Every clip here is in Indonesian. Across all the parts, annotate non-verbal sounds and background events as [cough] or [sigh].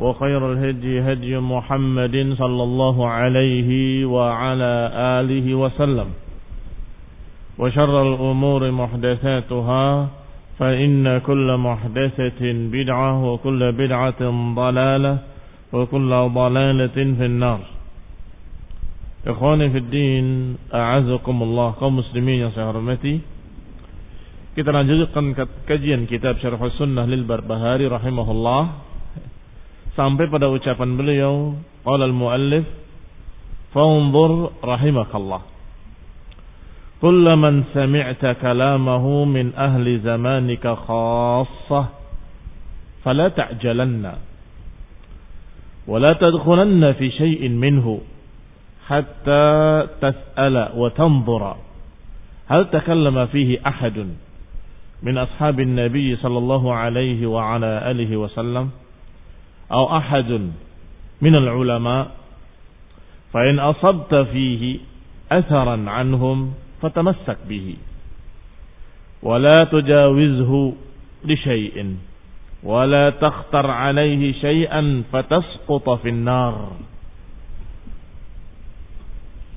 وخير الهدي هدي محمد صلى الله عليه وعلى آله وسلم. وشر الأمور محدثاتها فإن كل محدثة بدعة وكل بدعة ضلالة وكل ضلالة في النار. إخواني في الدين أعزكم الله yang saya hormati. Kita lanjutkan kajian kitab Syarh Sunnah lil Barbahari rahimahullah. Sampai pada ucapan beliau qala al muallif fanzur rahimakallah. من سمعت كلامه من أهل زمانك خاصة فلا تعجلن ولا تدخلن في شيء منه حتى تسأل وتنظر هل تكلم فيه أحد من أصحاب النبي صلى الله عليه وعلى آله وسلم أو أحد من العلماء فإن أصبت فيه أثرا عنهم فتمسك به. ولا تجاوزه لشيء ولا li عليه شيئا فتسقط في النار.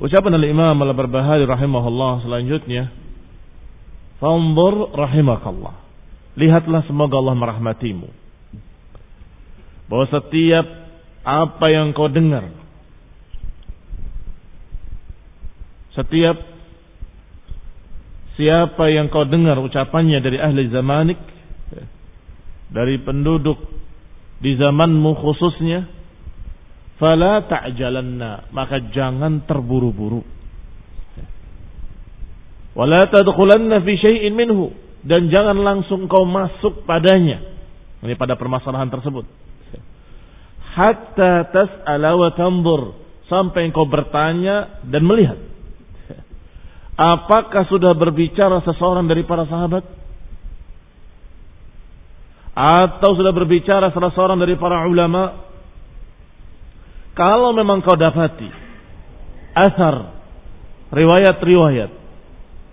Ucapan al-Imam al-Barbahari rahimahullah selanjutnya Fanzur rahimakallah. Lihatlah semoga Allah merahmatimu. Bahwa setiap apa yang kau dengar Setiap siapa yang kau dengar ucapannya dari ahli zamanik dari penduduk di zamanmu khususnya fala ta'jalanna maka jangan terburu-buru. Wala tadkhulanna fi syai'in minhu dan jangan langsung kau masuk padanya. Ini pada permasalahan tersebut hatta tas'ala wa tanzur sampai engkau bertanya dan melihat Apakah sudah berbicara seseorang dari para sahabat? Atau sudah berbicara salah seorang dari para ulama? Kalau memang kau dapati asar riwayat-riwayat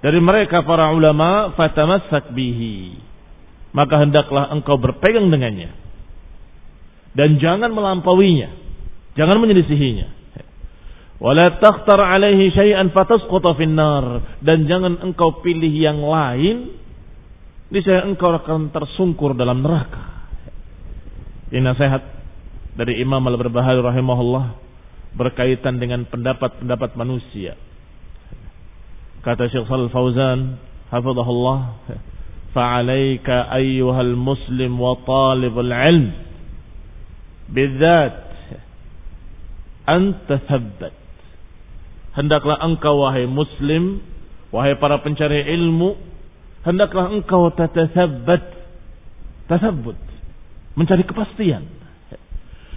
dari mereka para ulama fatamassak bihi maka hendaklah engkau berpegang dengannya dan jangan melampauinya jangan menyelisihinya Wala takhtar alaihi syai'an finnar dan jangan engkau pilih yang lain niscaya engkau akan tersungkur dalam neraka. Ini nasihat dari Imam Al-Barbahari rahimahullah berkaitan dengan pendapat-pendapat manusia. Kata Syekh Shalal Fauzan, hafizahullah, fa'alaika ayyuhal muslim wa talibul ilm bidzat anta hendaklah engkau wahai muslim wahai para pencari ilmu hendaklah engkau tatathabbat Tasabbut. Mencari kepastian.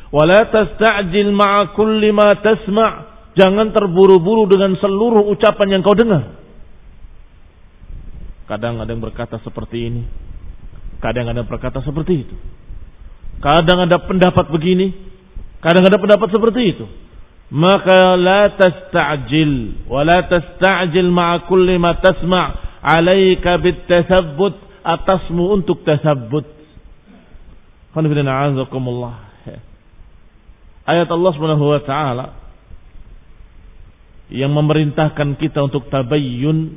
Wala tasta'jil ma'a kulli ma tasma' Jangan terburu-buru dengan seluruh ucapan yang kau dengar. Kadang ada yang berkata seperti ini. Kadang ada yang berkata seperti itu. Kadang ada pendapat begini. Kadang ada pendapat seperti itu. Maka la tasta'jil. Wa la tasta'jil ma'a kulli ma tasma' alaika bitasabbut atasmu untuk tasabbut. Ayat Allah Subhanahu wa taala yang memerintahkan kita untuk tabayyun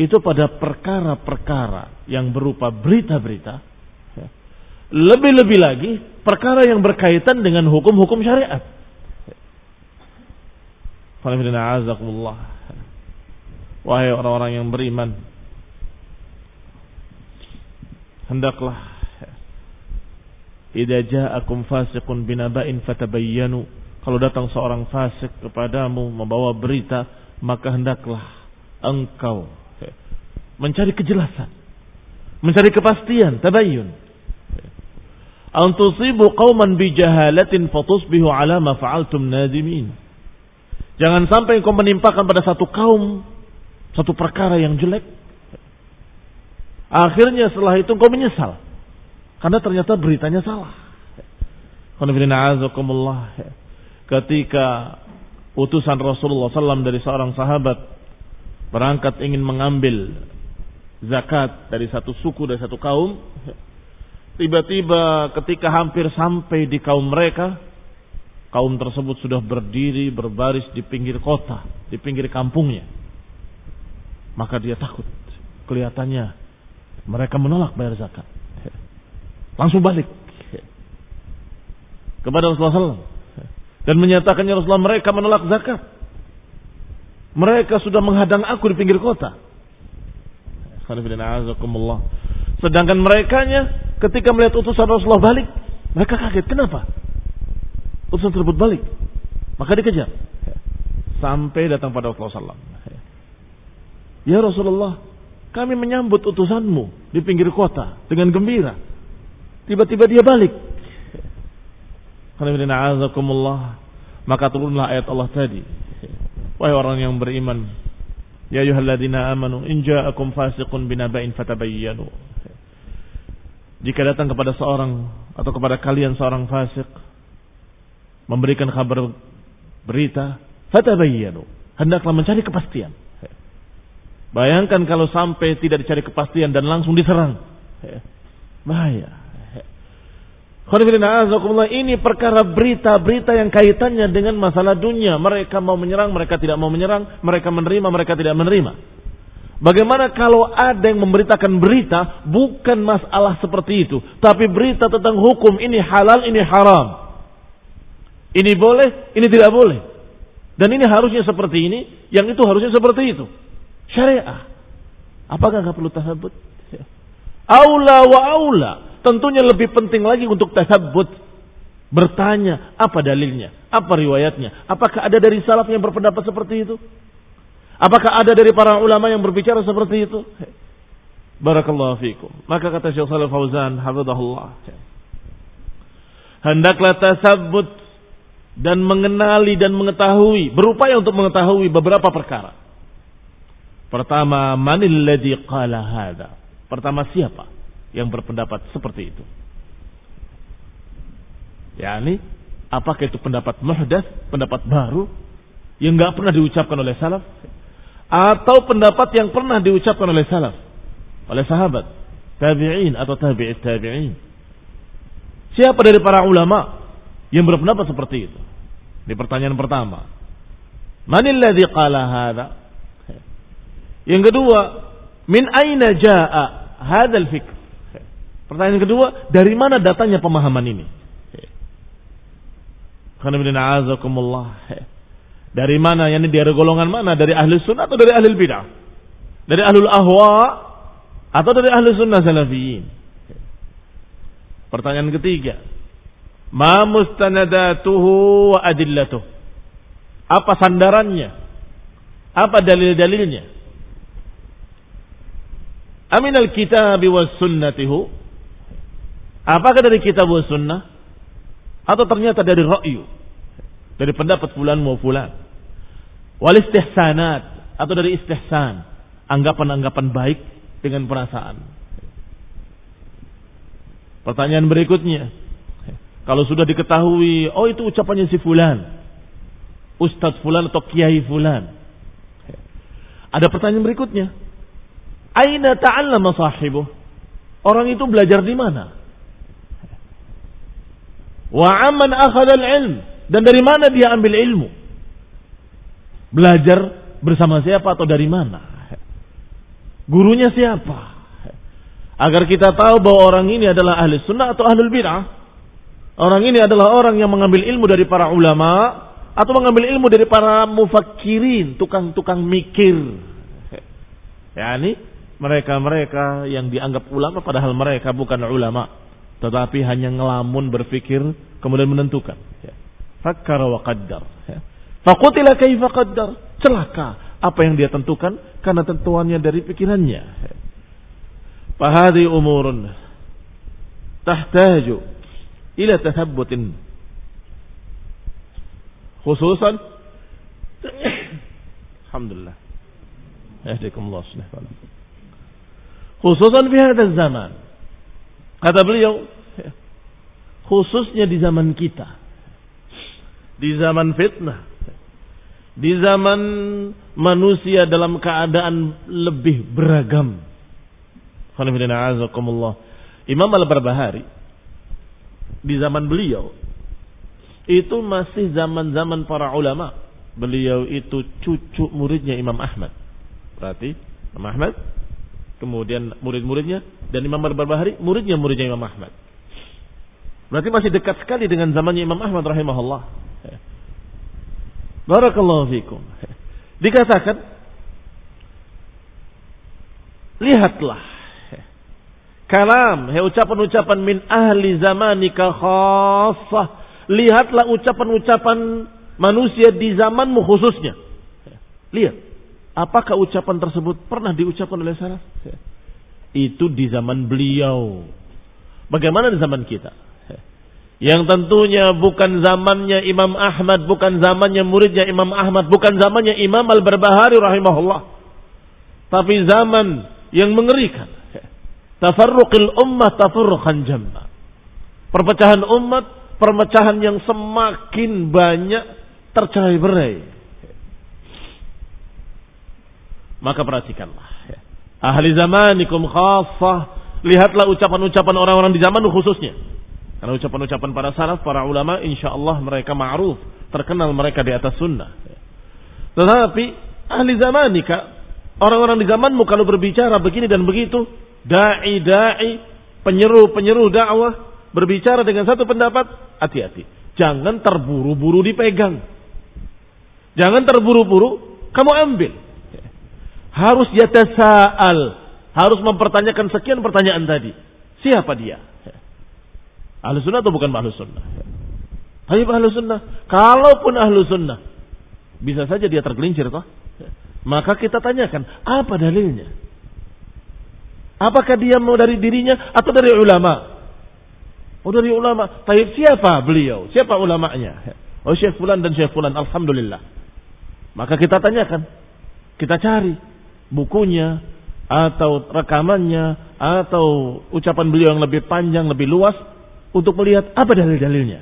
itu pada perkara-perkara yang berupa berita-berita lebih-lebih lagi perkara yang berkaitan dengan hukum-hukum syariat. Wahai orang-orang yang beriman, hendaklah idza ja'akum fasiqun binaba'in fatabayyanu kalau datang seorang fasik kepadamu membawa berita, maka hendaklah engkau mencari kejelasan, mencari kepastian, tabayyun. Antusibu qauman bijahalatin fatusbihu ala ma fa'altum nadimin. Jangan sampai engkau menimpakan pada satu kaum satu perkara yang jelek. Akhirnya setelah itu engkau menyesal. Karena ternyata beritanya salah. Ketika utusan Rasulullah SAW dari seorang sahabat berangkat ingin mengambil zakat dari satu suku dari satu kaum tiba-tiba ketika hampir sampai di kaum mereka kaum tersebut sudah berdiri berbaris di pinggir kota di pinggir kampungnya. Maka dia takut. Kelihatannya mereka menolak bayar zakat. Langsung balik kepada Rasulullah SAW dan menyatakannya Rasulullah mereka menolak zakat. Mereka sudah menghadang aku di pinggir kota. Sedangkan mereka ketika melihat utusan Rasulullah balik, mereka kaget. Kenapa? Utusan tersebut balik. Maka dikejar. Sampai datang pada Rasulullah SAW. Ya Rasulullah, kami menyambut utusanmu di pinggir kota dengan gembira. Tiba-tiba dia balik. Maka turunlah ayat Allah tadi. Wahai orang yang beriman, ya ayyuhalladzina amanu in ja'akum fasiqun binaba'in fatabayyanu. Jika datang kepada seorang atau kepada kalian seorang fasik memberikan kabar berita, fatabayyanu. Hendaklah mencari kepastian. Bayangkan kalau sampai tidak dicari kepastian dan langsung diserang. Bahaya. Ini perkara berita-berita yang kaitannya dengan masalah dunia. Mereka mau menyerang, mereka tidak mau menyerang, mereka menerima, mereka tidak menerima. Bagaimana kalau ada yang memberitakan berita bukan masalah seperti itu, tapi berita tentang hukum ini halal, ini haram. Ini boleh, ini tidak boleh. Dan ini harusnya seperti ini, yang itu harusnya seperti itu. Syariah. Apakah nggak perlu tasabut? [laughs] Aula wa aula tentunya lebih penting lagi untuk tasabbut. Bertanya, apa dalilnya? Apa riwayatnya? Apakah ada dari salaf yang berpendapat seperti itu? Apakah ada dari para ulama yang berbicara seperti itu? Barakallahu fikum. Maka kata Syekh Shalih Fauzan, hafizahullah. Hendaklah tasabbut dan mengenali dan mengetahui, berupaya untuk mengetahui beberapa perkara. Pertama, manil ladzi qala hadza? Pertama siapa? yang berpendapat seperti itu. Ya ini apakah itu pendapat muhdas, pendapat baru yang nggak pernah diucapkan oleh salaf atau pendapat yang pernah diucapkan oleh salaf, oleh sahabat, tabi'in atau tabi'it tabi'in. Siapa dari para ulama yang berpendapat seperti itu? Di pertanyaan pertama. Manil ladzi qala hadza? Yang kedua, min aina jaa hadzal fikr? Pertanyaan kedua, dari mana datanya pemahaman ini? Dari mana? Yani dari golongan mana? Dari ahli sunnah atau dari ahli bidah? Dari ahlul ahwa atau dari ahli sunnah salafiyin? Pertanyaan ketiga, ma mustanadatuhu wa adillatuh? Apa sandarannya? Apa dalil-dalilnya? Aminal kitab was sunnatihu Apakah dari kitab sunnah atau ternyata dari ra'yu? Dari pendapat fulan mau fulan. Wal istihsanat atau dari istihsan, anggapan-anggapan baik dengan perasaan. Pertanyaan berikutnya, kalau sudah diketahui, oh itu ucapannya si fulan, Ustadz fulan atau kiai fulan. Ada pertanyaan berikutnya, Aina ta'allama sahibuh? Orang itu belajar di mana? Wa amman akhadal ilm? Dan dari mana dia ambil ilmu? Belajar bersama siapa atau dari mana? Gurunya siapa? Agar kita tahu bahwa orang ini adalah ahli sunnah atau ahli bid'ah. Orang ini adalah orang yang mengambil ilmu dari para ulama atau mengambil ilmu dari para mufakirin, tukang-tukang mikir. Ya, ini mereka-mereka yang dianggap ulama padahal mereka bukan ulama, tetapi hanya ngelamun berpikir kemudian menentukan. Ya. Fakkara wa qaddar. Faqutila kaifa qaddar. Celaka apa yang dia tentukan karena tentuannya dari pikirannya. Fahadi umurun tahtaju ila tathabbutin khususan Alhamdulillah. Yahdikumullah subhanahu Khususan di hadal zaman. Kata beliau, khususnya di zaman kita. Di zaman fitnah. Di zaman manusia dalam keadaan lebih beragam. Imam Al-Barbahari di zaman beliau itu masih zaman-zaman para ulama. Beliau itu cucu muridnya Imam Ahmad. Berarti Imam Ahmad kemudian murid-muridnya dan Imam Al-Barbahari muridnya muridnya Imam Ahmad. Berarti masih dekat sekali dengan zamannya Imam Ahmad rahimahullah. Barakallahu fikum. Dikatakan lihatlah kalam, ucapan-ucapan min ahli zamanika khassah. Lihatlah ucapan-ucapan manusia di zamanmu khususnya. Lihat Apakah ucapan tersebut pernah diucapkan oleh salaf? Itu di zaman beliau. Bagaimana di zaman kita? Yang tentunya bukan zamannya Imam Ahmad, bukan zamannya muridnya Imam Ahmad, bukan zamannya Imam Al-Barbahari rahimahullah. Tapi zaman yang mengerikan. Tafarruqil ummah tafarruqan jamma. Perpecahan umat, perpecahan yang semakin banyak tercerai-berai maka perhatikanlah. Ahli zamanikum khassah. Lihatlah ucapan-ucapan orang-orang di zaman khususnya. Karena ucapan-ucapan para salaf, para ulama, insya Allah mereka ma'ruf. Terkenal mereka di atas sunnah. Tetapi ahli zamanika, orang-orang di zamanmu kalau berbicara begini dan begitu, da'i-da'i, penyeru-penyeru dakwah, berbicara dengan satu pendapat, hati-hati. Jangan terburu-buru dipegang. Jangan terburu-buru kamu ambil harus yatasa'al, harus mempertanyakan sekian pertanyaan tadi. Siapa dia? Ahlu sunnah atau bukan ahlu sunnah? Tapi ahlu sunnah. Kalaupun ahlu sunnah, bisa saja dia tergelincir toh. Maka kita tanyakan, apa dalilnya? Apakah dia mau dari dirinya atau dari ulama? Oh dari ulama. Tapi siapa beliau? Siapa ulamanya? Oh Syekh Fulan dan Syekh Fulan. Alhamdulillah. Maka kita tanyakan. Kita cari bukunya atau rekamannya atau ucapan beliau yang lebih panjang, lebih luas untuk melihat apa dalil-dalilnya.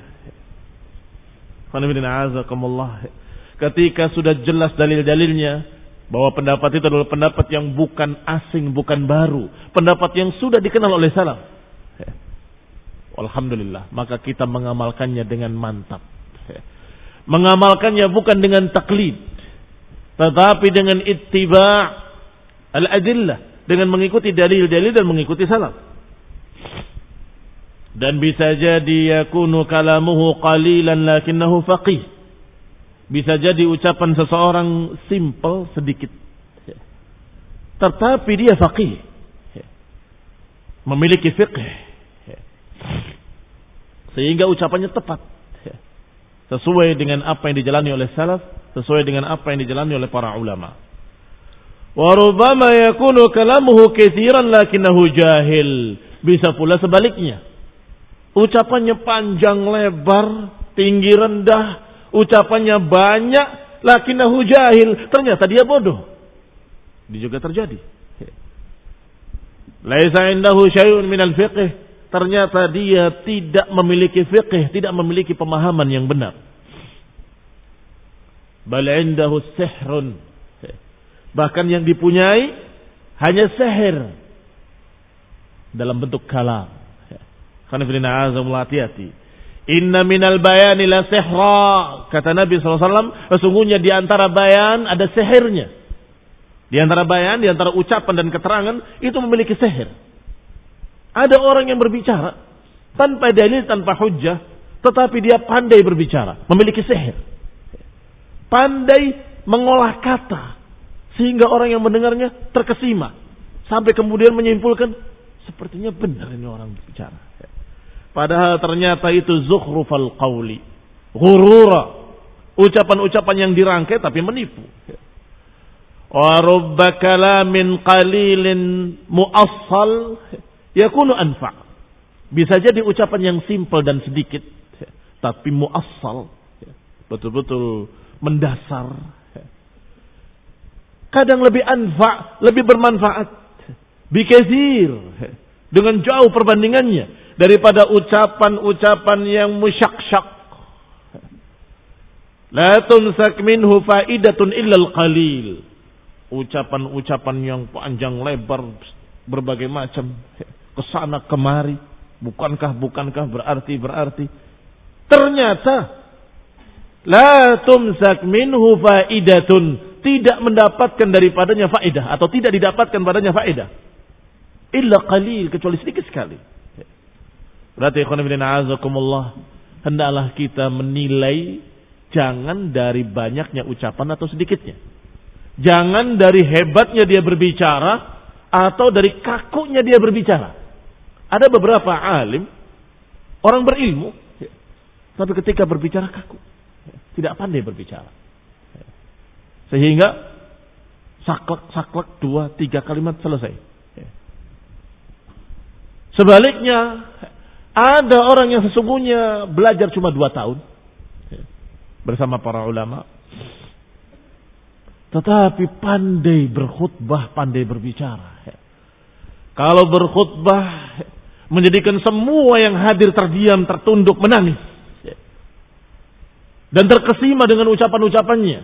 Ketika sudah jelas dalil-dalilnya bahwa pendapat itu adalah pendapat yang bukan asing, bukan baru, pendapat yang sudah dikenal oleh salaf. Alhamdulillah, maka kita mengamalkannya dengan mantap. Mengamalkannya bukan dengan taklid, tetapi dengan ittiba' al-adillah dengan mengikuti dalil-dalil dan mengikuti salaf. Dan bisa jadi yakunu kalamuhu qalilan lakinnahu faqih. Bisa jadi ucapan seseorang simple sedikit. Tetapi dia faqih. Memiliki fiqh. Sehingga ucapannya tepat. Sesuai dengan apa yang dijalani oleh salaf. Sesuai dengan apa yang dijalani oleh para ulama. Warubama yakunu kalamuhu kathiran lakinnahu jahil. Bisa pula sebaliknya. Ucapannya panjang lebar, tinggi rendah, ucapannya banyak, lakinahu jahil. Ternyata dia bodoh. Ini juga terjadi. Laisa indahu syai'un minal fiqh. Ternyata dia tidak memiliki fiqh, tidak memiliki pemahaman yang benar. Bal indahu sihrun. Bahkan yang dipunyai hanya sihir dalam bentuk kalam. Karena hati-hati. Inna minal bayani la sihra. Kata Nabi SAW, sesungguhnya di antara bayan ada sihirnya. Di antara bayan, di antara ucapan dan keterangan, itu memiliki sihir. Ada orang yang berbicara tanpa dalil, tanpa hujah, tetapi dia pandai berbicara, memiliki sihir. Pandai mengolah kata, sehingga orang yang mendengarnya terkesima. Sampai kemudian menyimpulkan, sepertinya benar ini orang berbicara. Padahal ternyata itu zukhrufal qawli. Ghurura. Ucapan-ucapan yang dirangkai tapi menipu. Wa rubba kalamin qalilin muassal yakunu anfa. Bisa jadi ucapan yang simpel dan sedikit. Tapi muassal. Betul-betul mendasar kadang lebih anfa, lebih bermanfaat. Bikesir. Dengan jauh perbandingannya. Daripada ucapan-ucapan yang musyak-syak. La tunsak minhu faidatun illal qalil. Ucapan-ucapan yang panjang lebar berbagai macam. Ke sana kemari. Bukankah, bukankah, berarti, berarti. Ternyata. La tumsak minhu faidatun tidak mendapatkan daripadanya faedah atau tidak didapatkan padanya faedah. Illa qalil kecuali sedikit sekali. Berarti ikhwan bin a'azakumullah hendaklah kita menilai jangan dari banyaknya ucapan atau sedikitnya. Jangan dari hebatnya dia berbicara atau dari kakunya dia berbicara. Ada beberapa alim orang berilmu tapi ketika berbicara kaku tidak pandai berbicara. Sehingga saklek-saklek dua, tiga kalimat selesai. Sebaliknya, ada orang yang sesungguhnya belajar cuma dua tahun bersama para ulama. Tetapi pandai berkhutbah, pandai berbicara. Kalau berkhutbah menjadikan semua yang hadir terdiam, tertunduk, menangis. Dan terkesima dengan ucapan-ucapannya.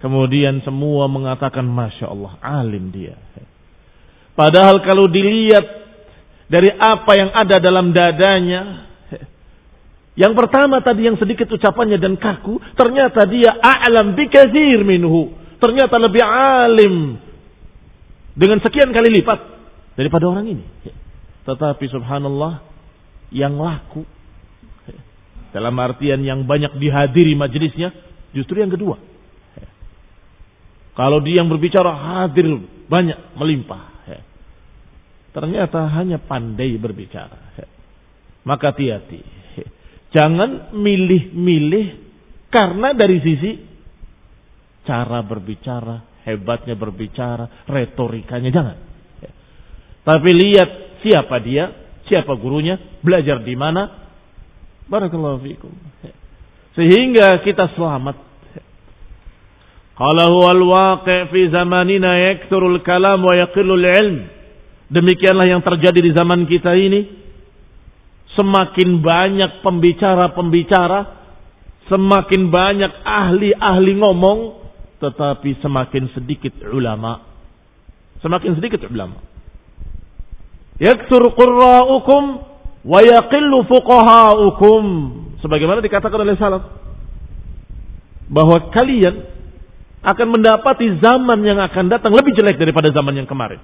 Kemudian semua mengatakan Masya Allah alim dia. Padahal kalau dilihat dari apa yang ada dalam dadanya. Yang pertama tadi yang sedikit ucapannya dan kaku. Ternyata dia a'lam bikazir minhu. Ternyata lebih alim. Dengan sekian kali lipat. Daripada orang ini. Tetapi subhanallah. Yang laku dalam artian yang banyak dihadiri majelisnya, justru yang kedua. Kalau dia yang berbicara hadir banyak melimpah. Ternyata hanya pandai berbicara. Maka hati-hati. Jangan milih-milih karena dari sisi cara berbicara, hebatnya berbicara, retorikanya jangan. Tapi lihat siapa dia, siapa gurunya, belajar di mana, Barakallahu fikum. Sehingga kita selamat. Qala huwa al-waqi' fi zamanina yakthurul kalam wa yaqillul ilm. Demikianlah yang terjadi di zaman kita ini. Semakin banyak pembicara-pembicara, semakin banyak ahli-ahli ngomong, tetapi semakin sedikit ulama. Semakin sedikit ulama. Yakthur qurra'ukum wa yaqillu fuqahaukum sebagaimana dikatakan oleh salaf bahwa kalian akan mendapati zaman yang akan datang lebih jelek daripada zaman yang kemarin.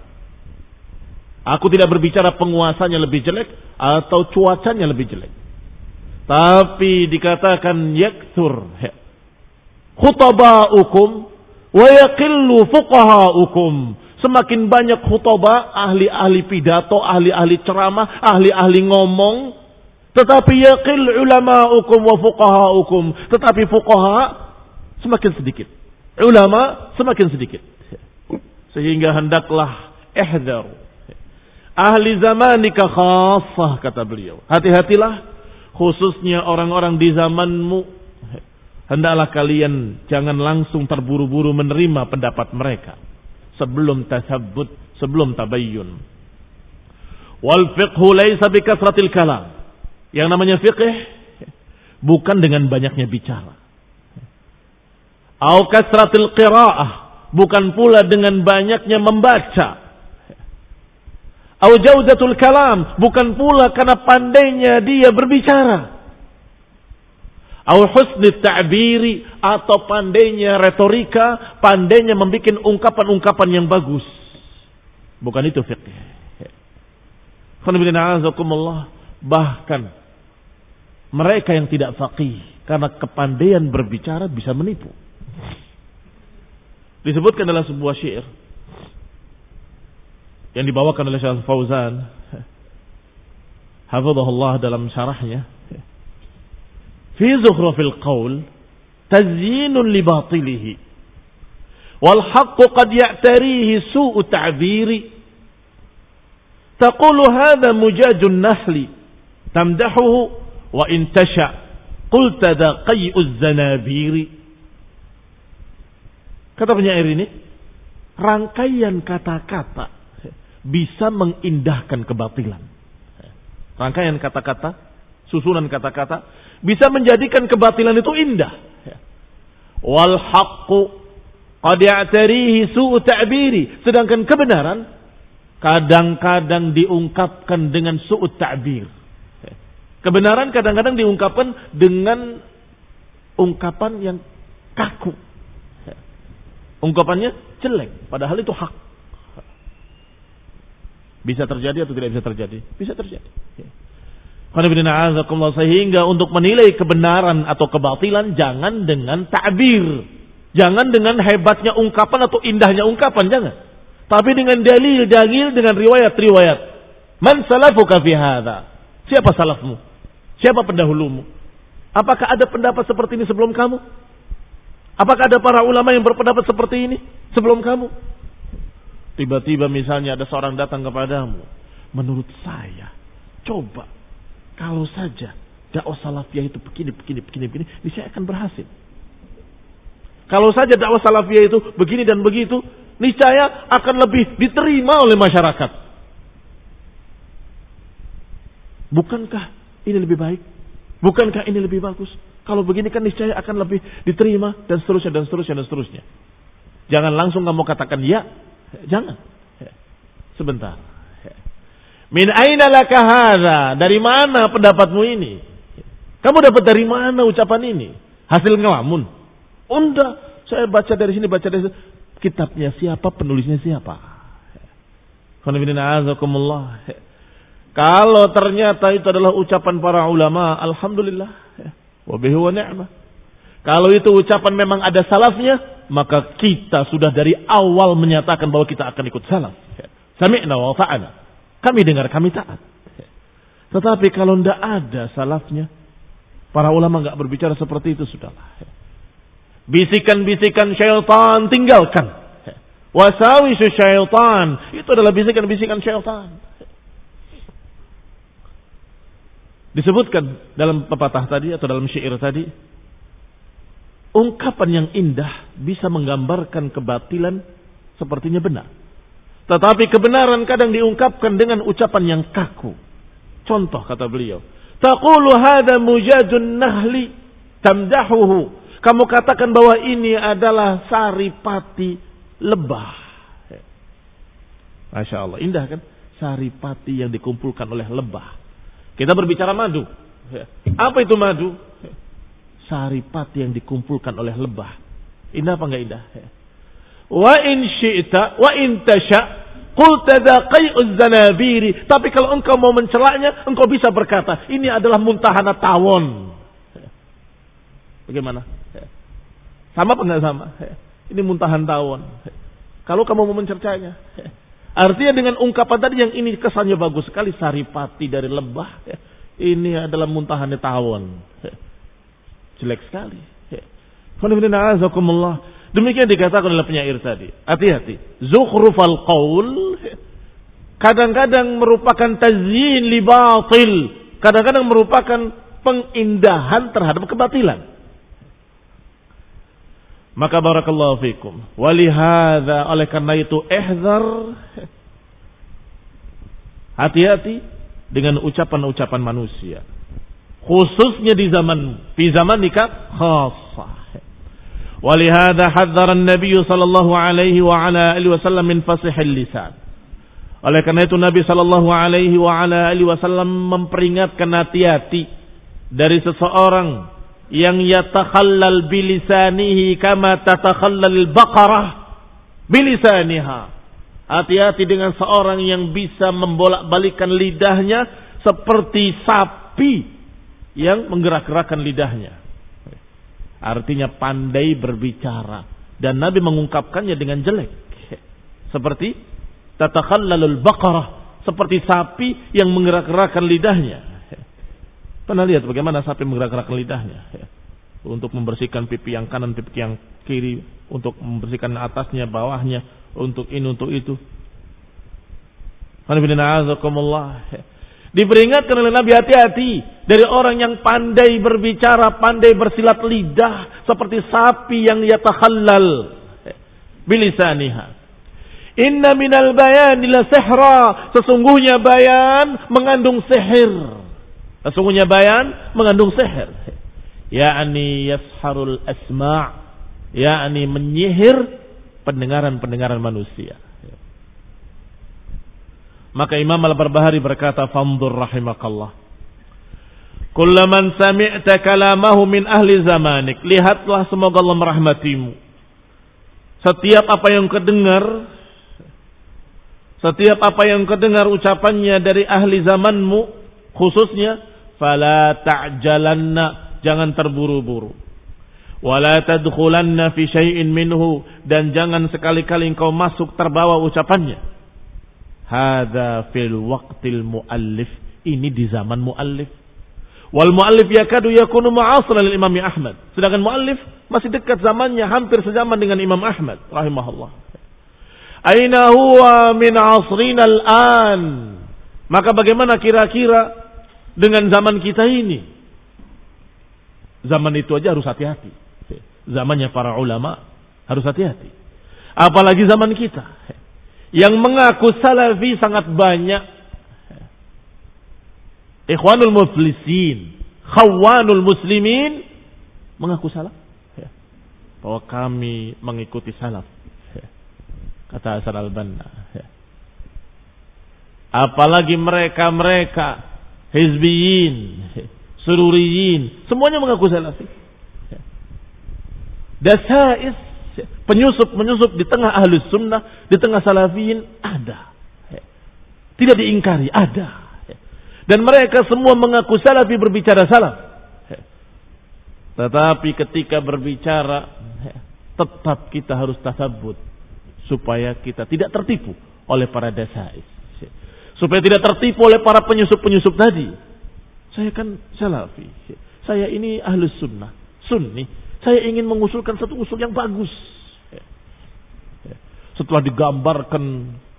Aku tidak berbicara penguasanya lebih jelek atau cuacanya lebih jelek. Tapi dikatakan yaktur khutabaukum wa yaqillu fuqahaukum Semakin banyak khutbah, ahli-ahli pidato, ahli-ahli ceramah, ahli-ahli ngomong. Tetapi yaqil ulama'ukum wa fuqaha'ukum. Tetapi fuqaha semakin sedikit. Ulama semakin sedikit. Sehingga hendaklah ihdar. ahli zamanika khassah kata beliau. Hati-hatilah khususnya orang-orang di zamanmu hendaklah kalian jangan langsung terburu-buru menerima pendapat mereka sebelum tasabbut, sebelum tabayyun. Wal fiqhu laysa bikasratil kalam. Yang namanya fiqh bukan dengan banyaknya bicara. Au kasratil qiraah, bukan pula dengan banyaknya membaca. Au jaudatul kalam, bukan pula karena pandainya dia berbicara. Au husni ta'biri atau pandainya retorika, pandainya membuat ungkapan-ungkapan yang bagus. Bukan itu fiqh. Bahkan mereka yang tidak faqih karena kepandaian berbicara bisa menipu. Disebutkan dalam sebuah syair yang dibawakan oleh Syekh Fauzan hafizahullah dalam syarahnya fi zukhrafil qaul tazyinun li batilihi wal haqqu qad ya'tarihi su'u ta'biri taqulu hadha mujajun nahli tamdahuhu wa in tasha qulta da qay'uz zanabiri kata penyair ini rangkaian kata-kata bisa mengindahkan kebatilan. Rangkaian kata-kata, susunan kata-kata bisa menjadikan kebatilan itu indah. Wal haqqu qad ya'tarihi su'u ta'biri, sedangkan kebenaran kadang-kadang diungkapkan dengan su'u ta'bir. Kebenaran kadang-kadang diungkapkan dengan ungkapan yang kaku. Ungkapannya jelek, padahal itu hak. Bisa terjadi atau tidak bisa terjadi? Bisa terjadi. Ya. Sehingga untuk menilai kebenaran atau kebatilan jangan dengan ta'bir. Jangan dengan hebatnya ungkapan atau indahnya ungkapan, jangan. Tapi dengan dalil, dalil dengan riwayat-riwayat. Man salafuka fi hadha? Siapa salafmu? Siapa pendahulumu? Apakah ada pendapat seperti ini sebelum kamu? Apakah ada para ulama yang berpendapat seperti ini sebelum kamu? Tiba-tiba misalnya ada seorang datang kepadamu. Menurut saya, coba kalau saja dakwah salafiyah itu begini, begini, begini, begini, ini saya akan berhasil. Kalau saja dakwah salafiyah itu begini dan begitu, niscaya akan lebih diterima oleh masyarakat. Bukankah ini lebih baik? Bukankah ini lebih bagus? Kalau begini kan niscaya akan lebih diterima dan seterusnya dan seterusnya dan seterusnya. Jangan langsung kamu katakan ya, Jangan. Sebentar. Min aina laka? Dari mana pendapatmu ini? Kamu dapat dari mana ucapan ini? Hasil ngelamun. Unda, saya baca dari sini, baca dari sini. Kitabnya siapa, penulisnya siapa? Kalau ternyata itu adalah ucapan para ulama, alhamdulillah. Wabihi wa ni'mah. Kalau itu ucapan memang ada salafnya, maka kita sudah dari awal menyatakan bahwa kita akan ikut salaf. Sami'na wa fa'ana. Kami dengar, kami taat. Tetapi kalau tidak ada salafnya, para ulama nggak berbicara seperti itu sudahlah. Bisikan-bisikan syaitan tinggalkan. Wasawisu syaitan. Itu adalah bisikan-bisikan syaitan. Disebutkan dalam pepatah tadi atau dalam syair tadi, ungkapan yang indah bisa menggambarkan kebatilan sepertinya benar. Tetapi kebenaran kadang diungkapkan dengan ucapan yang kaku. Contoh kata beliau. Taqulu hada mujajun nahli tamdahuhu. Kamu katakan bahwa ini adalah saripati lebah. Masya Allah. Indah kan? Saripati yang dikumpulkan oleh lebah. Kita berbicara madu. Apa itu madu? saripati yang dikumpulkan oleh lebah. Indah apa enggak indah? Wa in syi'ta wa in tasha qul tadaqai'uz zanabiri. Tapi kalau engkau mau mencelaknya, engkau bisa berkata, ini adalah muntahana tawon. Bagaimana? Sama apa enggak sama? Ini muntahan tawon. Kalau kamu mau mencercanya. Artinya dengan ungkapan tadi yang ini kesannya bagus sekali. Saripati dari lebah. Ini adalah muntahan tawon. Jelek sekali. Ya. Demikian dikatakan oleh penyair tadi. Hati-hati. Zukhrufal qaul kadang-kadang merupakan tazyin li batil, kadang-kadang merupakan pengindahan terhadap kebatilan. Maka barakallahu fikum. Walihada oleh karena itu ihzar hati-hati dengan ucapan-ucapan manusia. Khususnya di zaman di zaman nikah khasah. Walihada hadzara Nabi sallallahu alaihi wa ala alihi wasallam min fasihil lisan. Oleh karena itu Nabi sallallahu alaihi wa ala alihi wasallam memperingatkan hati-hati dari seseorang yang yatakhallal bilisanihi kama tatakhallal baqarah bilisaniha. Hati-hati dengan seorang yang bisa membolak-balikan lidahnya seperti sapi yang menggerak-gerakkan lidahnya. Artinya pandai berbicara dan Nabi mengungkapkannya dengan jelek. Seperti tatakhallalul baqarah, seperti sapi yang menggerak-gerakkan lidahnya. Pernah lihat bagaimana sapi menggerak-gerakkan lidahnya ya. untuk membersihkan pipi yang kanan, pipi yang kiri, untuk membersihkan atasnya, bawahnya, untuk ini, untuk itu. Ya. Diperingatkan oleh Nabi hati-hati dari orang yang pandai berbicara, pandai bersilat lidah seperti sapi yang yatakhallal ya. bilisaniha. Inna minal bayan. Sesungguhnya bayan mengandung sihir. Sesungguhnya bayan mengandung seher. Ya'ni yasharul asma' yakni menyihir pendengaran-pendengaran manusia. Maka Imam Al-Barbahari berkata, "Fanzur rahimakallah. Kullaman sami'ta kalamahu min ahli zamanik." Lihatlah semoga Allah merahmatimu. Setiap apa yang kedengar setiap apa yang kedengar ucapannya dari ahli zamanmu khususnya fala ta'jalanna. Jangan terburu-buru. Wala tadkhulanna fi syai'in minhu. Dan jangan sekali-kali engkau masuk terbawa ucapannya. Hadza fil waqtil muallif. Ini di zaman muallif. Wal muallif yakadu yakunu ma'asra lil Imam Ahmad. Sedangkan muallif masih dekat zamannya hampir sezaman dengan Imam Ahmad rahimahullah. Aina huwa min asrina al-an? Maka bagaimana kira-kira dengan zaman kita ini. Zaman itu aja harus hati-hati. Zamannya para ulama harus hati-hati. Apalagi zaman kita. Yang mengaku salafi sangat banyak. Ikhwanul muflisin. Khawanul muslimin. Mengaku salaf. Bahwa kami mengikuti salaf. Kata Hasan al-Banna. Apalagi mereka-mereka hizbiyin, sururiyin, semuanya mengaku salafi. Dasais, penyusup-penyusup di tengah ahlus sunnah, di tengah salafiyin ada. Tidak diingkari, ada. Dan mereka semua mengaku salafi berbicara salaf. Tetapi ketika berbicara, tetap kita harus tasabut. Supaya kita tidak tertipu oleh para dasais. Supaya tidak tertipu oleh para penyusup-penyusup tadi. Saya kan salafi. Saya ini ahlus sunnah. Sunni. Saya ingin mengusulkan satu usul yang bagus. Setelah digambarkan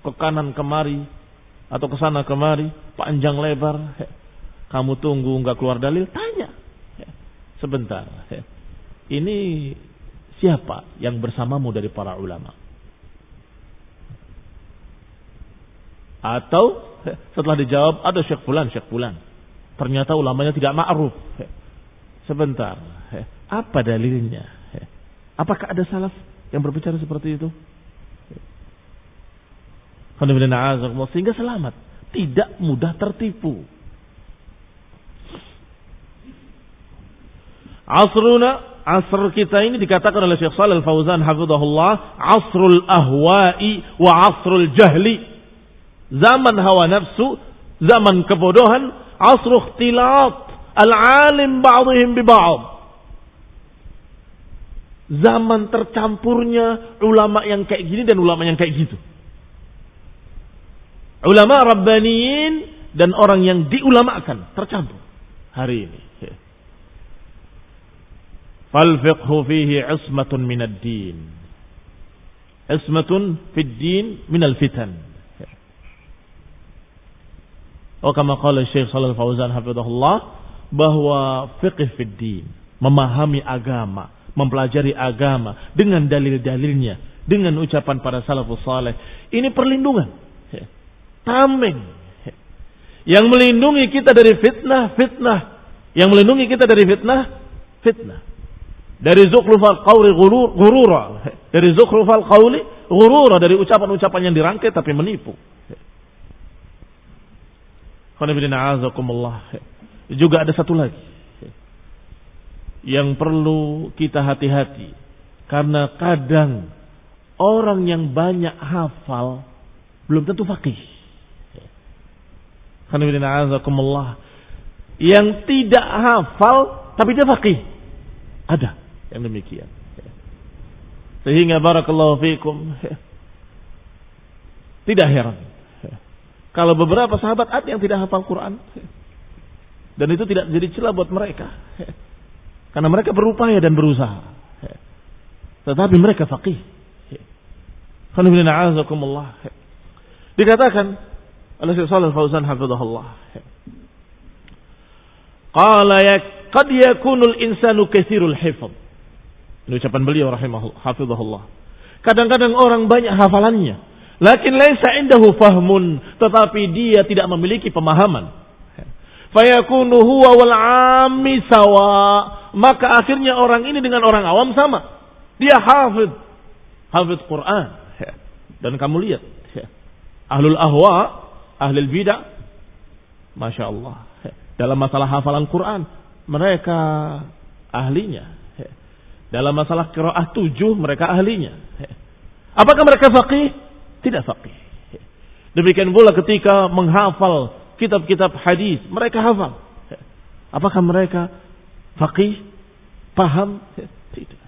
ke kanan kemari. Atau ke sana kemari. Panjang lebar. Kamu tunggu nggak keluar dalil. Tanya. Sebentar. Ini siapa yang bersamamu dari para ulama? Atau setelah dijawab ada Syekh Fulan, Syekh Fulan. Ternyata ulamanya tidak ma'ruf. Sebentar. Apa dalilnya? Apakah ada salaf yang berbicara seperti itu? Sehingga selamat. Tidak mudah tertipu. Asruna, asr kita ini dikatakan oleh Syekh Shalal Fauzan hafizahullah, asrul ahwa'i wa asrul jahli zaman hawa nafsu, zaman kebodohan, asru ikhtilat, al-alim ba'dihim bi ba'd. Zaman tercampurnya ulama yang kayak gini dan ulama yang kayak gitu. Ulama rabbaniyin dan orang yang diulamakan tercampur hari ini. Fal fiqhu fihi ismatun minad din. Ismatun fid din minal fitan Oh kama qala Syekh Shalal Fauzan hafizahullah bahwa fiqh fid din, memahami agama, mempelajari agama dengan dalil-dalilnya, dengan ucapan para salafus saleh, ini perlindungan. Tameng. Yang melindungi kita dari fitnah, fitnah. Yang melindungi kita dari fitnah, fitnah. Dari zukhrufal qawli gurura. Dari zukhrufal qawli gurura. Dari ucapan-ucapan yang dirangkai tapi menipu. Juga ada satu lagi. Yang perlu kita hati-hati. Karena kadang orang yang banyak hafal belum tentu fakih. Yang tidak hafal tapi dia fakih. Ada yang demikian. Sehingga barakallahu fiikum tidak heran kalau beberapa sahabat ada yang tidak hafal Quran. Dan itu tidak jadi celah buat mereka. Karena mereka berupaya dan berusaha. Tetapi mereka faqih. Dikatakan oleh Syekh Shalal Fauzan hafizahullah. Qala ya qad yakunul insanu katsirul hifz. Ini ucapan beliau rahimahullah hafizahullah. Kadang-kadang orang banyak hafalannya, Lakin laisa indahu fahmun, tetapi dia tidak memiliki pemahaman. Fayakunu huwa wal ammi sawa. Maka akhirnya orang ini dengan orang awam sama. Dia hafid. Hafid Quran. Dan kamu lihat. Ahlul ahwa, ahlul bidah. Masya Allah. Dalam masalah hafalan Quran. Mereka ahlinya. Dalam masalah kiraah tujuh mereka ahlinya. Apakah mereka faqih? Tidak faqih. Demikian pula ketika menghafal kitab-kitab hadis, mereka hafal. Apakah mereka faqih? Paham? Tidak.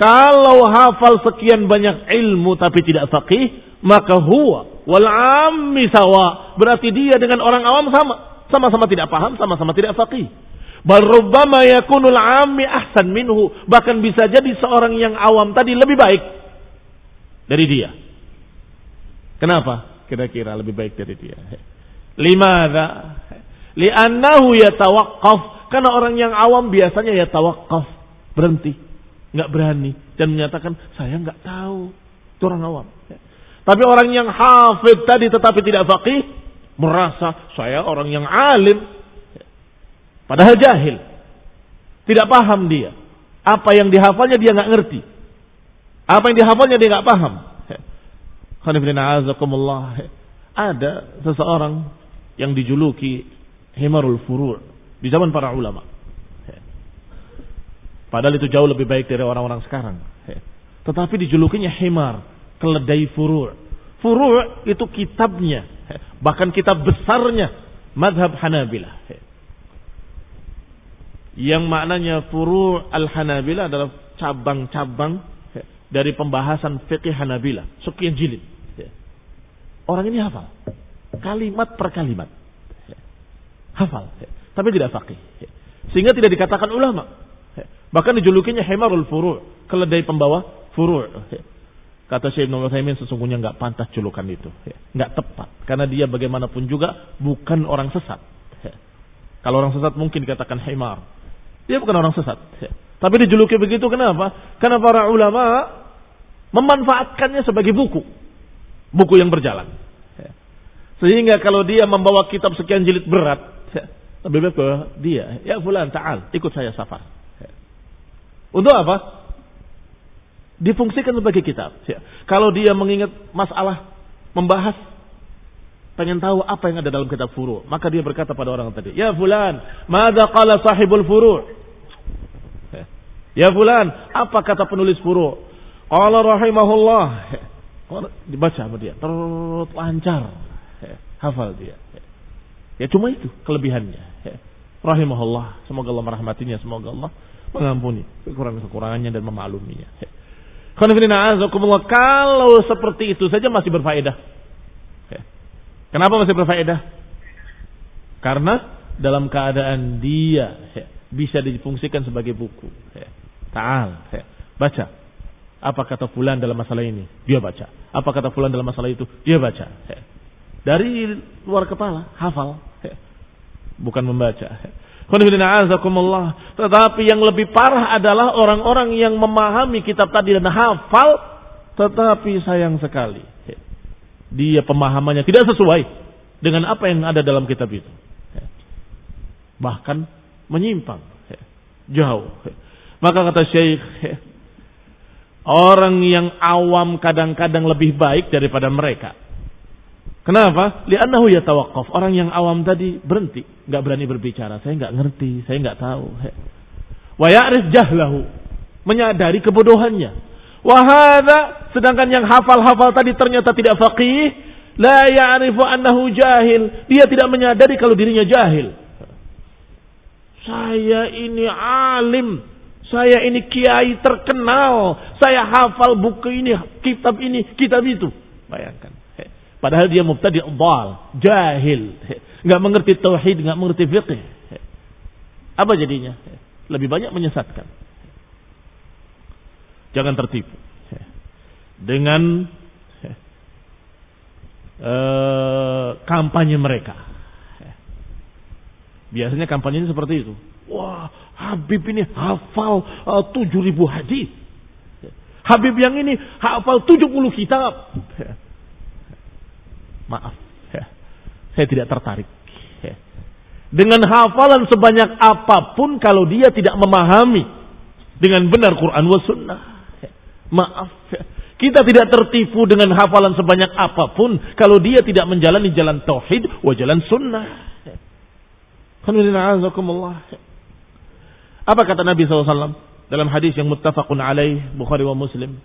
Kalau hafal sekian banyak ilmu tapi tidak faqih, maka huwa wal ammi sawa. Berarti dia dengan orang awam sama. Sama-sama tidak paham, sama-sama tidak faqih. Bal rubbama yakunul ammi ahsan minhu. Bahkan bisa jadi seorang yang awam tadi lebih baik dari dia. Kenapa? Kira-kira lebih baik dari dia. Limada? Li'annahu yatawaqqaf. Karena orang yang awam biasanya yatawaqqaf. Berhenti. Nggak berani. Dan menyatakan, saya nggak tahu. Itu orang awam. Tapi orang yang hafid tadi tetapi tidak faqih. Merasa saya orang yang alim Padahal jahil. Tidak paham dia. Apa yang dihafalnya dia nggak ngerti. Apa yang dihafalnya dia nggak paham. [laughs] Ada seseorang yang dijuluki Himarul Furur di zaman para ulama. Padahal itu jauh lebih baik dari orang-orang sekarang. Tetapi dijulukinya Himar, keledai furur. Furur itu kitabnya, bahkan kitab besarnya madhab Hanabilah yang maknanya furu' al-Hanabila adalah cabang-cabang dari pembahasan fikih Hanabila, sekian jilid. Orang ini hafal kalimat per kalimat. Hafal, tapi tidak fakih. Sehingga tidak dikatakan ulama. Bahkan dijulukinya Himarul Furu', keledai pembawa furu'. Kata Syekh Ibn Uthaymin sesungguhnya nggak pantas julukan itu. nggak tepat. Karena dia bagaimanapun juga bukan orang sesat. Kalau orang sesat mungkin dikatakan himar. Dia bukan orang sesat. Tapi dijuluki begitu kenapa? Karena para ulama memanfaatkannya sebagai buku. Buku yang berjalan. Sehingga kalau dia membawa kitab sekian jilid berat, lebih baik dia. Ya fulan, ta'al, ikut saya safar. Untuk apa? Difungsikan sebagai kitab. Kalau dia mengingat masalah, membahas pengen tahu apa yang ada dalam kitab furu, maka dia berkata pada orang tadi, "Ya fulan, mada qala sahibul furu?" Ya fulan, apa kata penulis furu? Qala rahimahullah. Dibaca sama dia, terus lancar. Hafal dia. Ya cuma itu kelebihannya. Rahimahullah, semoga Allah merahmatinya, semoga Allah mengampuni kekurangan-kekurangannya dan memakluminya. Kalau seperti itu saja masih berfaedah. Kenapa masih berfaedah? Karena dalam keadaan dia bisa difungsikan sebagai buku. Ta'al. Baca. Apa kata fulan dalam masalah ini? Dia baca. Apa kata fulan dalam masalah itu? Dia baca. Dari luar kepala, hafal. Bukan membaca. Tetapi yang lebih parah adalah orang-orang yang memahami kitab tadi dan hafal. Tetapi sayang sekali. Dia pemahamannya tidak sesuai dengan apa yang ada dalam kitab itu. Bahkan menyimpang. Jauh. Maka kata Syekh, orang yang awam kadang-kadang lebih baik daripada mereka. Kenapa? Li'annahu yatawaqqaf. Orang yang awam tadi berhenti, nggak berani berbicara. Saya nggak ngerti, saya nggak tahu. Wa ya'rif jahlahu. Menyadari kebodohannya. Wahada sedangkan yang hafal-hafal tadi ternyata tidak faqih, la ya'rifu annahu jahil. Dia tidak menyadari kalau dirinya jahil. Saya ini alim, saya ini kiai terkenal, saya hafal buku ini, kitab ini, kitab itu. Bayangkan. Padahal dia mubtadi' dhal, jahil, nggak mengerti tauhid, nggak mengerti fiqh. Apa jadinya? Lebih banyak menyesatkan. Jangan tertipu dengan uh, kampanye mereka. Biasanya kampanye seperti itu. Wah, Habib ini hafal uh, 7000 hadis. Habib yang ini hafal 70 kitab. Maaf, ya. saya tidak tertarik. Dengan hafalan sebanyak apa pun kalau dia tidak memahami dengan benar Quran wa sunnah. Maaf, kita tidak tertipu dengan hafalan sebanyak apa pun kalau dia tidak menjalani jalan tauhid wa jalan sunnah. Apa kata Nabi SAW dalam hadis yang muttafaqun alaih Bukhari wa Muslim?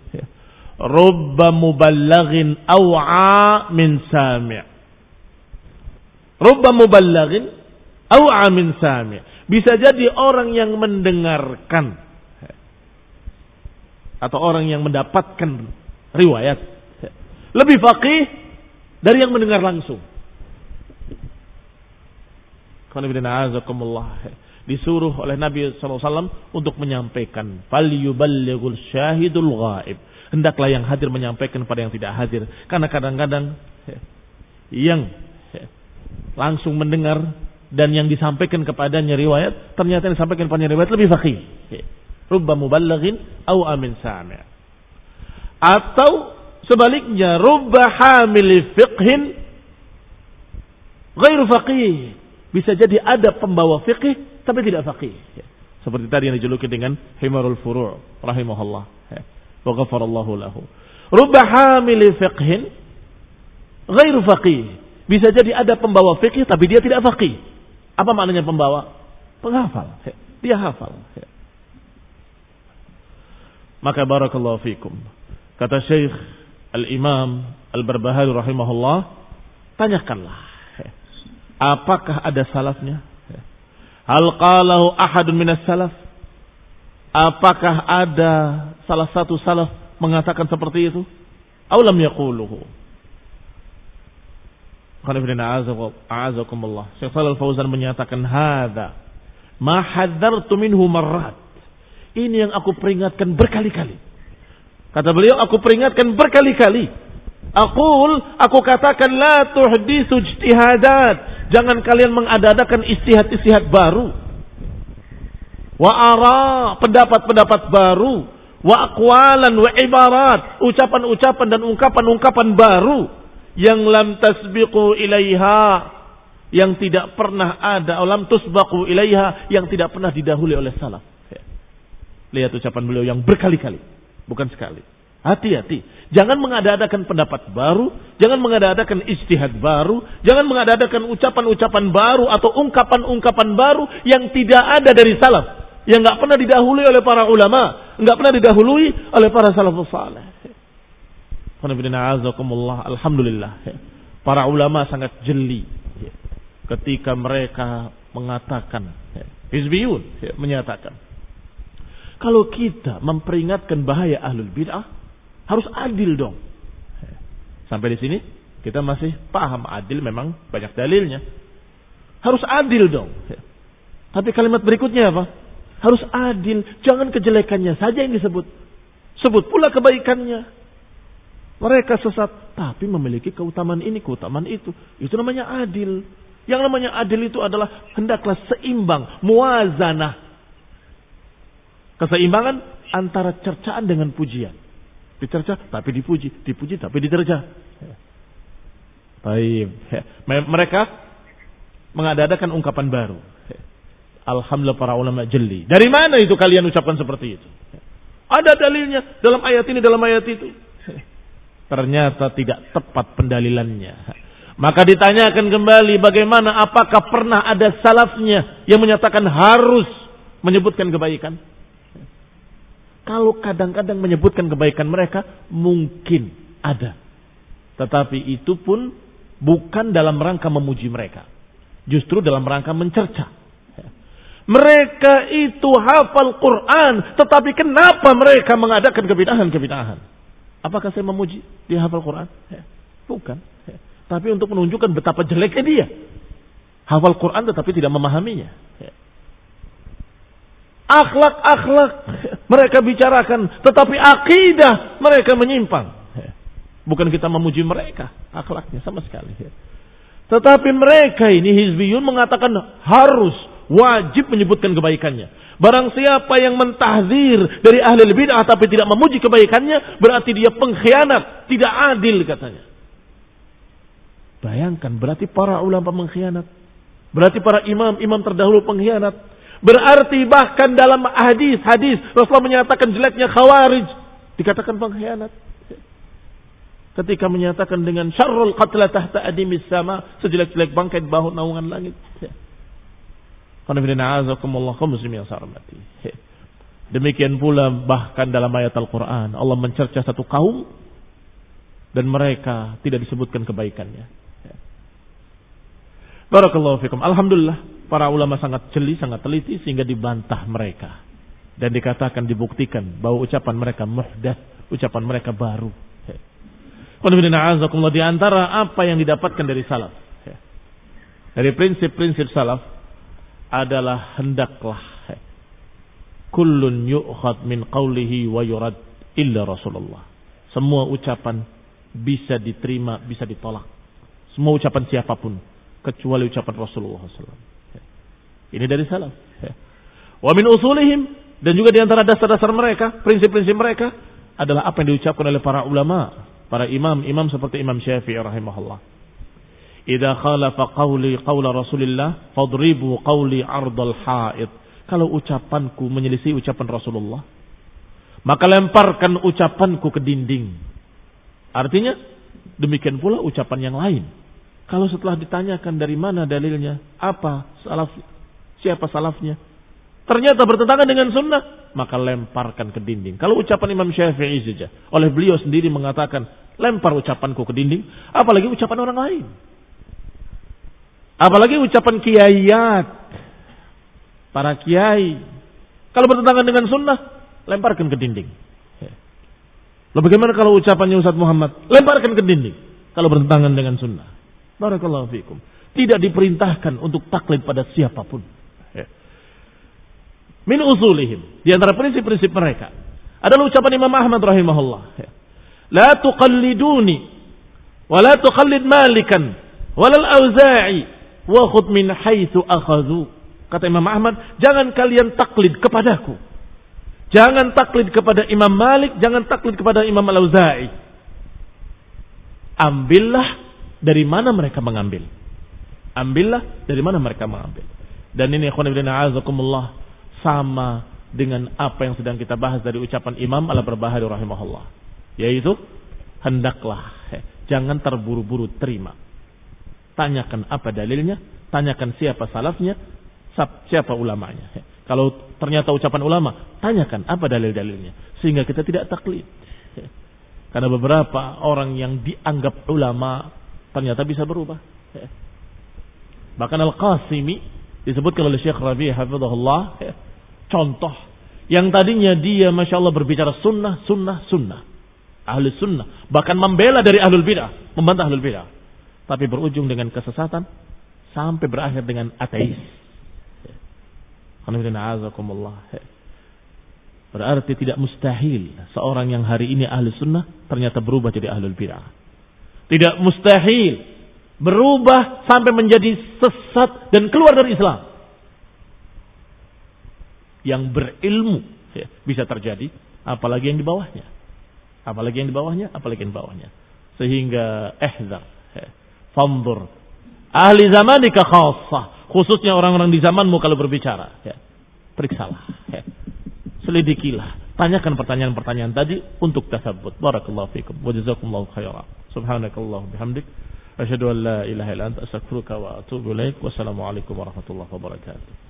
rubba muballagin aw'a min sami' rubba muballagin aw'a min sami' bisa jadi orang yang mendengarkan. Atau orang yang mendapatkan riwayat. Lebih faqih dari yang mendengar langsung. Disuruh oleh Nabi SAW untuk menyampaikan. Fal yuballighul syahidul ghaib hendaklah yang hadir menyampaikan kepada yang tidak hadir. Karena kadang-kadang yang langsung mendengar dan yang disampaikan kepadanya riwayat ternyata yang disampaikan kepadanya riwayat lebih faqih. Rubba muballaghin au amin sami'. Atau sebaliknya rubba hamil fiqhin ghairu faqih. Bisa jadi ada pembawa fiqih tapi tidak faqih. Seperti tadi yang dijuluki dengan himarul furu' rahimahullah wa ghafarallahu lahu. Rubba hamili fiqhin ghairu faqih. Bisa jadi ada pembawa fikih tapi dia tidak faqih. Apa maknanya pembawa? Penghafal. Dia hafal. Maka barakallahu fikum. Kata Syekh Al-Imam Al-Barbahari rahimahullah, tanyakanlah. Apakah ada salafnya? Hal qalahu ahadun minas salaf? Apakah ada salah satu salaf mengatakan seperti itu? Aulam yaquluhu. A'azakumullah. Syekh Shalal Fauzan menyatakan hada ma hadzartu minhu marrat. Ini yang aku peringatkan berkali-kali. Kata beliau, aku peringatkan berkali-kali. Aqul, aku katakan la tuhdisu ijtihadat. Jangan kalian mengadakan istihad-istihad baru. Wa ara pendapat-pendapat baru. Wa aqwalan wa ibarat. Ucapan-ucapan dan ungkapan-ungkapan baru. Yang lam tasbiqu ilaiha yang tidak pernah ada. Alam tusbaqu ilaiha yang tidak pernah didahului oleh salaf. Lihat ucapan beliau yang berkali-kali. Bukan sekali hati-hati jangan mengadakan pendapat baru jangan mengadakan istihad baru jangan mengadakan ucapan-ucapan baru atau ungkapan-ungkapan baru yang tidak ada dari salaf yang nggak pernah didahului oleh para ulama, nggak pernah didahului oleh para salafus saleh. Alhamdulillah. Para ulama sangat jeli ketika mereka mengatakan Hizbiyun menyatakan kalau kita memperingatkan bahaya ahlul bid'ah harus adil dong. Sampai di sini kita masih paham adil memang banyak dalilnya. Harus adil dong. Tapi kalimat berikutnya apa? Harus adil. Jangan kejelekannya saja yang disebut. Sebut pula kebaikannya. Mereka sesat tapi memiliki keutamaan ini, keutamaan itu. Itu namanya adil. Yang namanya adil itu adalah hendaklah seimbang, muazanah. Keseimbangan antara cercaan dengan pujian. Dicerca tapi dipuji, dipuji tapi diterja. Baik. Mereka mengadakan ungkapan baru. Alhamdulillah para ulama jeli. Dari mana itu kalian ucapkan seperti itu? Ada dalilnya dalam ayat ini, dalam ayat itu. Ternyata tidak tepat pendalilannya. Maka ditanyakan kembali bagaimana apakah pernah ada salafnya yang menyatakan harus menyebutkan kebaikan? Kalau kadang-kadang menyebutkan kebaikan mereka mungkin ada. Tetapi itu pun bukan dalam rangka memuji mereka. Justru dalam rangka mencerca. Mereka itu hafal Quran, tetapi kenapa mereka mengadakan kebidahan-kebidahan? Apakah saya memuji dia hafal Quran? Bukan. Tapi untuk menunjukkan betapa jeleknya dia. Hafal Quran tetapi tidak memahaminya. Akhlak-akhlak mereka bicarakan, tetapi akidah mereka menyimpang. Bukan kita memuji mereka, akhlaknya sama sekali. Tetapi mereka ini hizbiyun mengatakan harus wajib menyebutkan kebaikannya. Barang siapa yang mentahzir dari ahli bid'ah tapi tidak memuji kebaikannya, berarti dia pengkhianat, tidak adil katanya. Bayangkan, berarti para ulama pengkhianat. Berarti para imam-imam terdahulu pengkhianat. Berarti bahkan dalam hadis-hadis Rasulullah menyatakan jeleknya khawarij. Dikatakan pengkhianat. Ketika menyatakan dengan syarrul qatla tahta adimis sama. Sejelek-jelek bangkai bahu naungan langit. Demikian pula bahkan dalam ayat Al-Quran. Allah mencerca satu kaum. Dan mereka tidak disebutkan kebaikannya. Barakallahu fikum. Alhamdulillah. Para ulama sangat jeli, sangat teliti. Sehingga dibantah mereka. Dan dikatakan, dibuktikan. Bahwa ucapan mereka muhdah. Ucapan mereka baru. Di antara apa yang didapatkan dari salaf. Dari prinsip-prinsip salaf adalah hendaklah kullun yu'khad min qawlihi wa yurad illa Rasulullah. Semua ucapan bisa diterima, bisa ditolak. Semua ucapan siapa pun kecuali ucapan Rasulullah. Ini dari salaf. Wa min usulihim dan juga di antara dasar-dasar mereka, prinsip-prinsip mereka adalah apa yang diucapkan oleh para ulama, para imam, imam seperti Imam Syafi'i rahimahullah. Idza khalafa qawli qawla Rasulillah fadribu qawli ardal haid. Kalau ucapanku menyelisih ucapan Rasulullah, maka lemparkan ucapanku ke dinding. Artinya demikian pula ucapan yang lain. Kalau setelah ditanyakan dari mana dalilnya, apa salaf, siapa salafnya, ternyata bertentangan dengan sunnah, maka lemparkan ke dinding. Kalau ucapan Imam Syafi'i saja, oleh beliau sendiri mengatakan, lempar ucapanku ke dinding, apalagi ucapan orang lain. Apalagi ucapan kiaiat. Para kiai. Kalau bertentangan dengan sunnah, lemparkan ke dinding. Lalu bagaimana kalau ucapannya Ustaz Muhammad? Lemparkan ke dinding. Kalau bertentangan dengan sunnah. Barakallahu fikum. Tidak diperintahkan untuk taklid pada siapa pun. Min usulihim. Di antara prinsip-prinsip mereka. Adalah ucapan Imam Ahmad rahimahullah. La tuqalliduni. Wa la tuqallid malikan. Walal auza'i wa khud min haitsu akhadhu. Kata Imam Ahmad, jangan kalian taklid kepadaku. Jangan taklid kepada Imam Malik, jangan taklid kepada Imam Al-Auza'i. Ambillah dari mana mereka mengambil. Ambillah dari mana mereka mengambil. Dan ini ikhwan ibn a'azakumullah sama dengan apa yang sedang kita bahas dari ucapan Imam Al-Barbahari rahimahullah. Yaitu hendaklah jangan terburu-buru terima Tanyakan apa dalilnya, tanyakan siapa salafnya, siapa ulamanya. Kalau ternyata ucapan ulama, tanyakan apa dalil-dalilnya. Sehingga kita tidak taklid. Karena beberapa orang yang dianggap ulama ternyata bisa berubah. Bahkan Al-Qasimi disebutkan oleh Syekh Rabi' hafizahullah contoh yang tadinya dia Masya Allah berbicara sunnah, sunnah, sunnah. Ahli sunnah. Bahkan membela dari ahlul bidah. Membantah ahlul bidah tapi berujung dengan kesesatan sampai berakhir dengan ateis. Berarti tidak mustahil seorang yang hari ini ahli sunnah ternyata berubah jadi ahlul bid'ah. Tidak mustahil berubah sampai menjadi sesat dan keluar dari Islam. Yang berilmu ya, bisa terjadi, apalagi yang di bawahnya. Apalagi yang di bawahnya, apalagi yang di bawahnya. Sehingga ehzar, ya, fandur. Ahli zamanika khassah. Khususnya orang-orang di zamanmu kalau berbicara. Ya, periksalah. Ya selidikilah. Tanyakan pertanyaan-pertanyaan tadi untuk tasabut. Barakallahu fikum. Wa jazakumullahu khairan. Subhanakallahu bihamdik. Asyhadu an la ilaha illa anta astaghfiruka wa atubu ilaik. Wassalamualaikum warahmatullahi wabarakatuh.